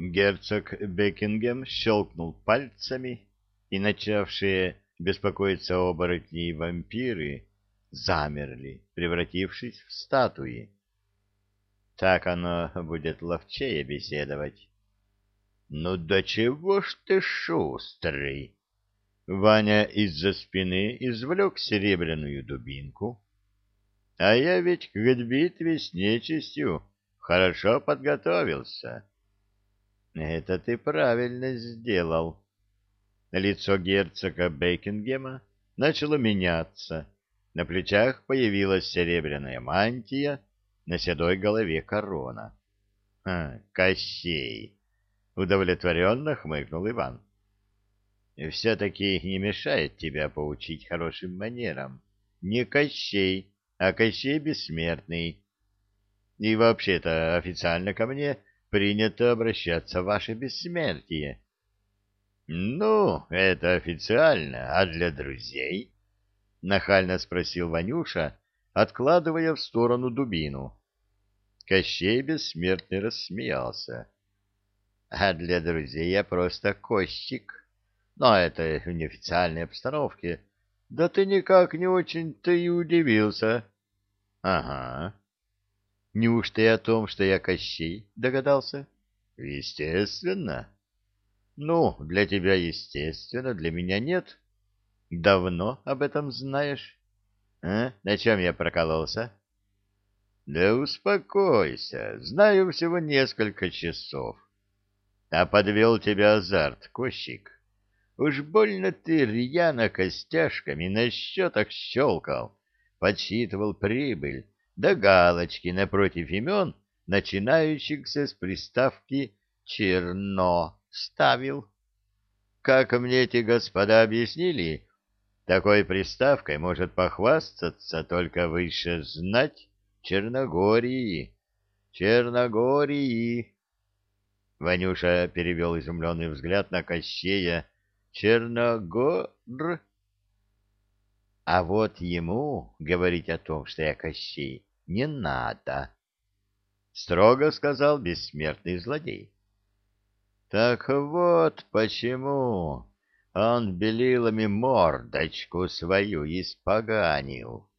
Герцог Бекингем щелкнул пальцами, и начавшие беспокоиться оборотни и вампиры замерли, превратившись в статуи. Так оно будет ловчее беседовать. «Ну да чего ж ты шустрый?» Ваня из-за спины извлек серебряную дубинку. «А я ведь к битве с нечистью хорошо подготовился». «Это ты правильно сделал». Лицо герцога Бекингема начало меняться. На плечах появилась серебряная мантия, на седой голове корона. — Кощей! — удовлетворенно хмыкнул Иван. — Все-таки не мешает тебя поучить хорошим манерам. Не Кощей, а Кощей Бессмертный. И вообще-то официально ко мне принято обращаться ваше бессмертие. — Ну, это официально, а для друзей? — нахально спросил Ванюша, откладывая в сторону дубину. Кощей Бессмертный рассмеялся. — А для друзей я просто Кощик. Но это в неофициальной обстановке. Да ты никак не очень-то и удивился. — Ага. — Неужто и о том, что я Кощей, догадался? — Естественно. — Ну, для тебя естественно, для меня нет. — Давно об этом знаешь? А? На чем я прокололся? — да успокойся, знаю всего несколько часов. А подвел тебя азарт, Кощик. Уж больно ты рьяно костяшками на счетах щелкал, подсчитывал прибыль, да галочки напротив имен, начинающихся с приставки «черно» ставил. Как мне эти господа объяснили, такой приставкой может похвастаться только выше знать, Черногории! Черногории!» Ванюша перевел изумленный взгляд на Кощея. «Черногор...» «А вот ему говорить о том, что я Кощей, не надо!» Строго сказал бессмертный злодей. «Так вот почему он белилами мордочку свою испоганил!»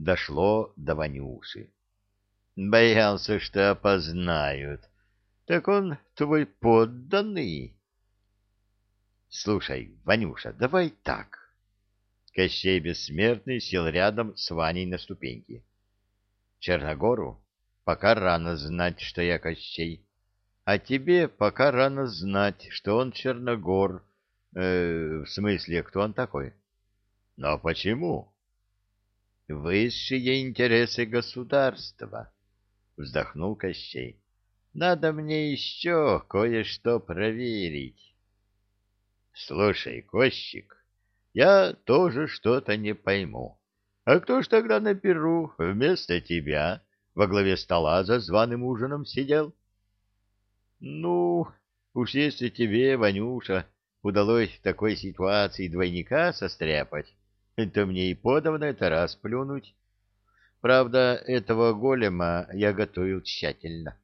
дошло до Ванюши. Боялся, что опознают. Так он твой подданный. Слушай, Ванюша, давай так. Кощей Бессмертный сел рядом с Ваней на ступеньки. Черногору пока рано знать, что я Кощей, а тебе пока рано знать, что он Черногор, э, в смысле, кто он такой. Но почему? высшие интересы государства, — вздохнул Кощей. — Надо мне еще кое-что проверить. — Слушай, Кощик, я тоже что-то не пойму. А кто ж тогда на перу вместо тебя во главе стола за званым ужином сидел? — Ну, уж если тебе, Ванюша, удалось в такой ситуации двойника состряпать, то мне и подавно это раз плюнуть. Правда, этого голема я готовил тщательно.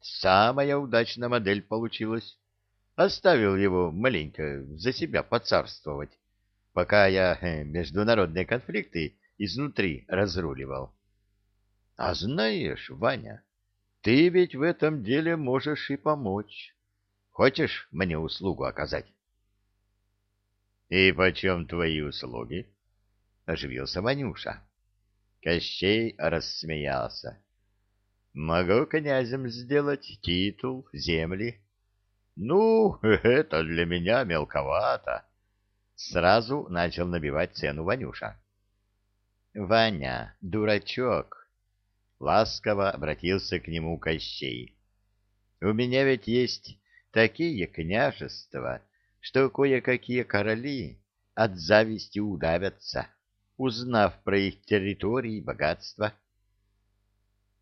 Самая удачная модель получилась. Оставил его маленько за себя поцарствовать, пока я э, международные конфликты изнутри разруливал. А знаешь, Ваня, ты ведь в этом деле можешь и помочь. Хочешь мне услугу оказать? — И почем твои услуги? — оживился Ванюша. Кощей рассмеялся. — Могу князем сделать титул, земли. — Ну, это для меня мелковато. Сразу начал набивать цену Ванюша. — Ваня, дурачок! — ласково обратился к нему Кощей. — У меня ведь есть такие княжества, что кое-какие короли от зависти удавятся. — узнав про их территории и богатства.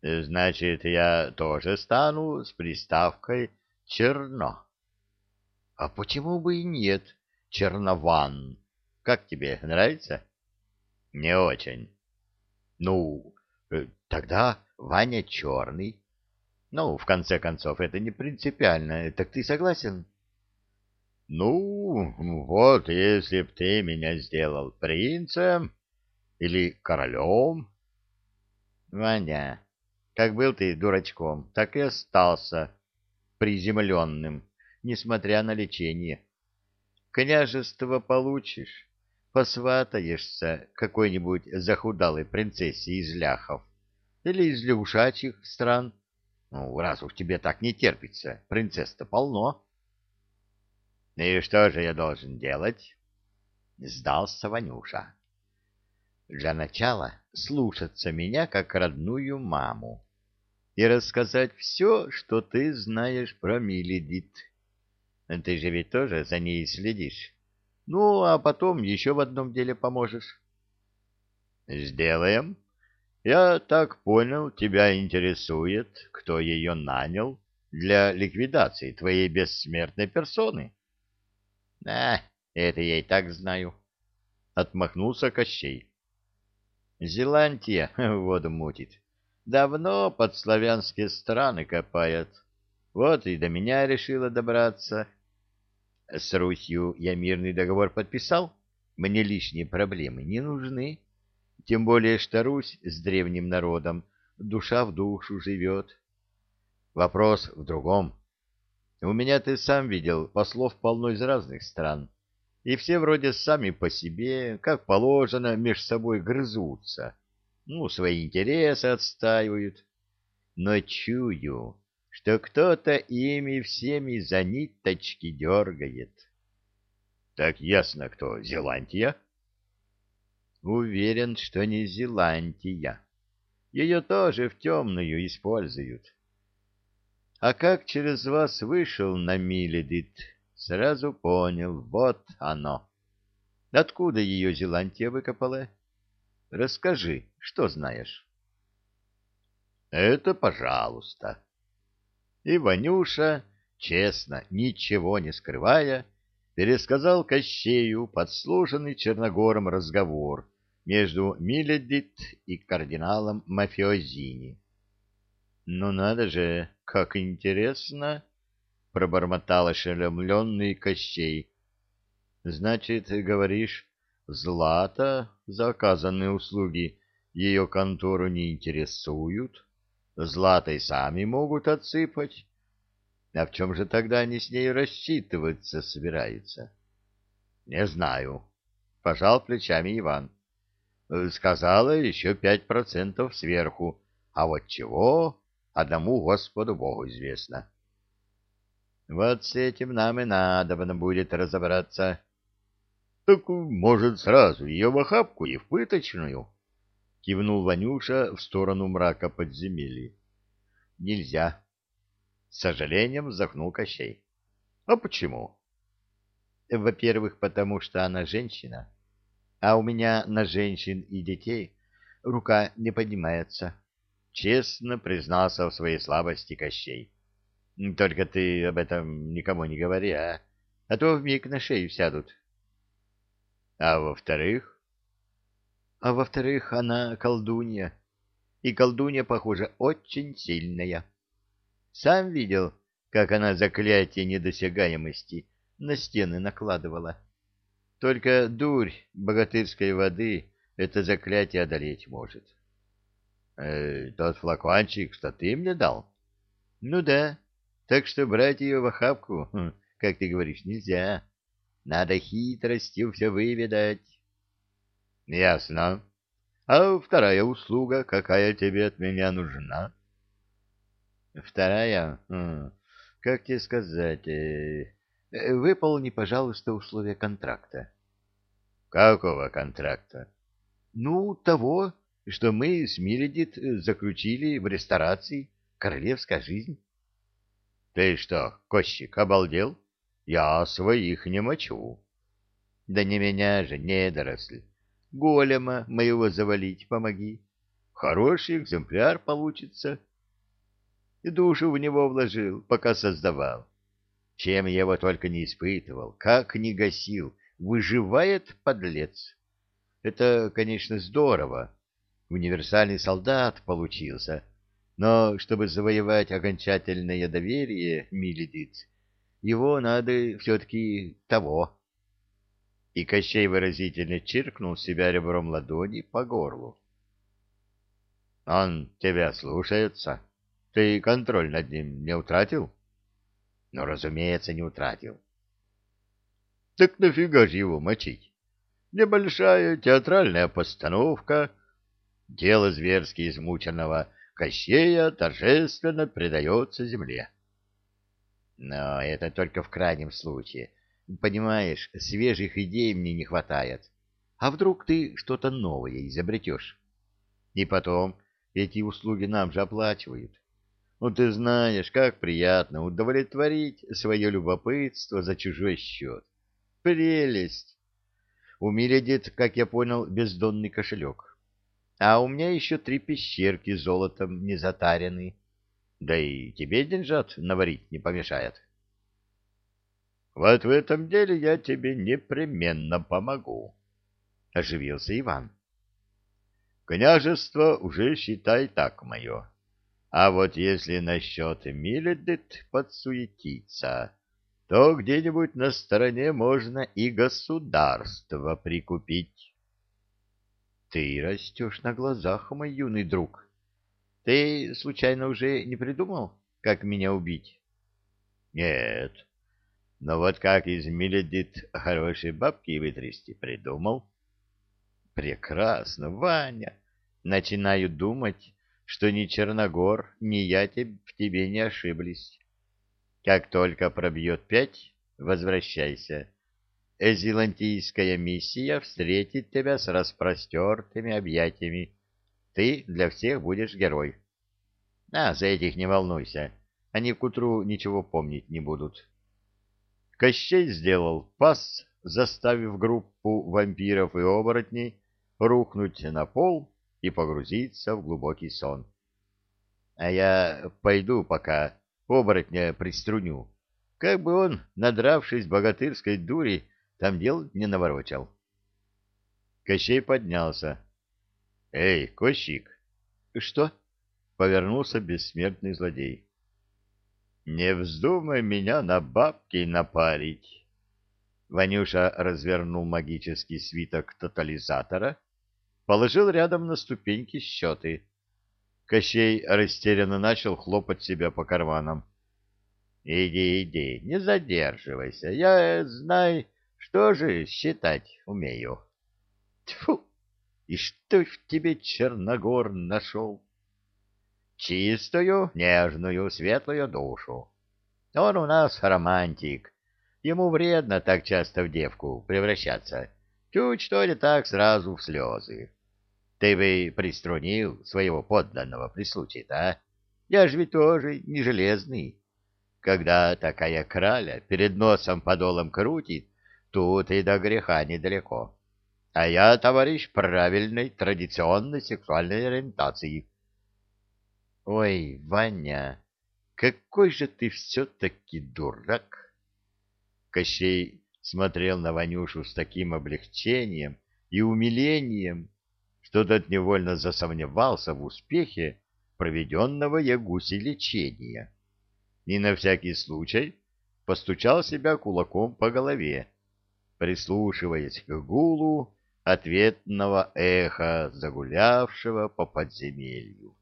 Значит, я тоже стану с приставкой «черно». А почему бы и нет, чернован? Как тебе, нравится? Не очень. Ну, э, тогда Ваня черный. Ну, в конце концов, это не принципиально. Так ты согласен? Ну, вот, если б ты меня сделал принцем или королем. Ваня, как был ты дурачком, так и остался приземленным, несмотря на лечение. Княжество получишь, посватаешься какой-нибудь захудалой принцессе из ляхов или из лягушачьих стран. Ну, раз уж тебе так не терпится, принцесс-то полно. — И что же я должен делать? — сдался Ванюша. — Для начала слушаться меня как родную маму и рассказать все, что ты знаешь про Миледит. Ты же ведь тоже за ней следишь. Ну, а потом еще в одном деле поможешь. — Сделаем. Я так понял, тебя интересует, кто ее нанял для ликвидации твоей бессмертной персоны. —— А, это я и так знаю, — отмахнулся Кощей. — Зелантия воду мутит. Давно под славянские страны копает. Вот и до меня решила добраться. С Русью я мирный договор подписал. Мне лишние проблемы не нужны. Тем более, что Русь с древним народом душа в душу живет. Вопрос в другом. У меня, ты сам видел, послов полно из разных стран, и все вроде сами по себе, как положено, меж собой грызутся, ну, свои интересы отстаивают. Но чую, что кто-то ими всеми за ниточки дергает. Так ясно, кто, Зелантия? Уверен, что не Зелантия. Ее тоже в темную используют. А как через вас вышел на Миледит, сразу понял, вот оно. Откуда ее Зелантия выкопала? Расскажи, что знаешь. Это пожалуйста. И Ванюша, честно, ничего не скрывая, пересказал Кощею подслушанный Черногором разговор между Миледит и кардиналом Мафиозини. Ну надо же, как интересно, пробормотал ошеломленный Кощей. Значит, говоришь, Злата за оказанные услуги ее контору не интересуют? Златой сами могут отсыпать? А в чем же тогда они с ней рассчитываться собираются? — Не знаю, — пожал плечами Иван. — Сказала еще пять процентов сверху. А вот чего, одному Господу Богу известно. Вот с этим нам и надо будет разобраться. Так, может, сразу ее в охапку и в пыточную? Кивнул Ванюша в сторону мрака подземелья. Нельзя. С сожалением вздохнул Кощей. А почему? Во-первых, потому что она женщина, а у меня на женщин и детей рука не поднимается. Честно признался в своей слабости Кощей. Только ты об этом никому не говори, а? А то вмиг на шею сядут. А во-вторых? А во-вторых, она колдунья. И колдунья, похоже, очень сильная. Сам видел, как она заклятие недосягаемости на стены накладывала. Только дурь богатырской воды это заклятие одолеть может. Э, тот флакончик, что ты мне дал? Ну да. Так что брать ее в охапку, хм, как ты говоришь, нельзя. Надо хитростью все выведать. Ясно. А вторая услуга, какая тебе от меня нужна? Вторая? Как тебе сказать? Э, э, выполни, пожалуйста, условия контракта. Какого контракта? Ну, того, что мы с Миридит э, заключили в ресторации «Королевская жизнь». — Ты что, Кощик, обалдел? Я своих не мочу. — Да не меня же, недоросль. Голема моего завалить помоги. Хороший экземпляр получится. И душу в него вложил, пока создавал. Чем я его только не испытывал, как не гасил, выживает подлец. Это, конечно, здорово, универсальный солдат получился, Но чтобы завоевать окончательное доверие, Миледиц, его надо все-таки того. И Кощей выразительно чиркнул себя ребром ладони по горлу. Он тебя слушается. Ты контроль над ним не утратил? Ну, разумеется, не утратил. Так нафига же его мочить? Небольшая театральная постановка. Дело зверски измученного Кощея торжественно предается земле. Но это только в крайнем случае. Понимаешь, свежих идей мне не хватает. А вдруг ты что-то новое изобретешь? И потом, эти услуги нам же оплачивают. Ну, ты знаешь, как приятно удовлетворить свое любопытство за чужой счет. Прелесть! У Миледит, как я понял, бездонный кошелек. А у меня еще три пещерки золотом не затарены. Да и тебе деньжат наварить не помешает. Вот в этом деле я тебе непременно помогу, — оживился Иван. Княжество уже, считай, так мое. А вот если насчет Миледит подсуетиться, то где-нибудь на стороне можно и государство прикупить. Ты растешь на глазах, мой юный друг. Ты, случайно, уже не придумал, как меня убить? Нет. Но вот как из Миледит хорошей бабки вытрясти придумал. Прекрасно, Ваня. Начинаю думать, что ни Черногор, ни я в тебе не ошиблись. Как только пробьет пять, возвращайся. Эзилантийская миссия встретит тебя с распростертыми объятиями. Ты для всех будешь герой. А, за этих не волнуйся. Они к утру ничего помнить не будут. Кощей сделал пас, заставив группу вампиров и оборотней рухнуть на пол и погрузиться в глубокий сон. А я пойду пока оборотня приструню, как бы он, надравшись богатырской дури, там дел не наворочал. Кощей поднялся. — Эй, Кощик! — Что? — повернулся бессмертный злодей. — Не вздумай меня на бабки напарить. Ванюша развернул магический свиток тотализатора, положил рядом на ступеньки счеты. Кощей растерянно начал хлопать себя по карманам. — Иди, иди, не задерживайся, я, знай, что же считать умею. — Тьфу! И что в тебе Черногор нашел? — Чистую, нежную, светлую душу. Он у нас романтик, Ему вредно так часто в девку превращаться. Чуть что ли так сразу в слезы. Ты бы приструнил своего подданного при случае-то? Я же ведь тоже не железный. Когда такая краля перед носом подолом крутит, тут и до греха недалеко. А я товарищ правильной традиционной сексуальной ориентации. Ой, Ваня, какой же ты все-таки дурак! Кощей смотрел на Ванюшу с таким облегчением и умилением, что тот невольно засомневался в успехе проведенного Ягуси лечения. И на всякий случай постучал себя кулаком по голове, прислушиваясь к гулу ответного эха, загулявшего по подземелью.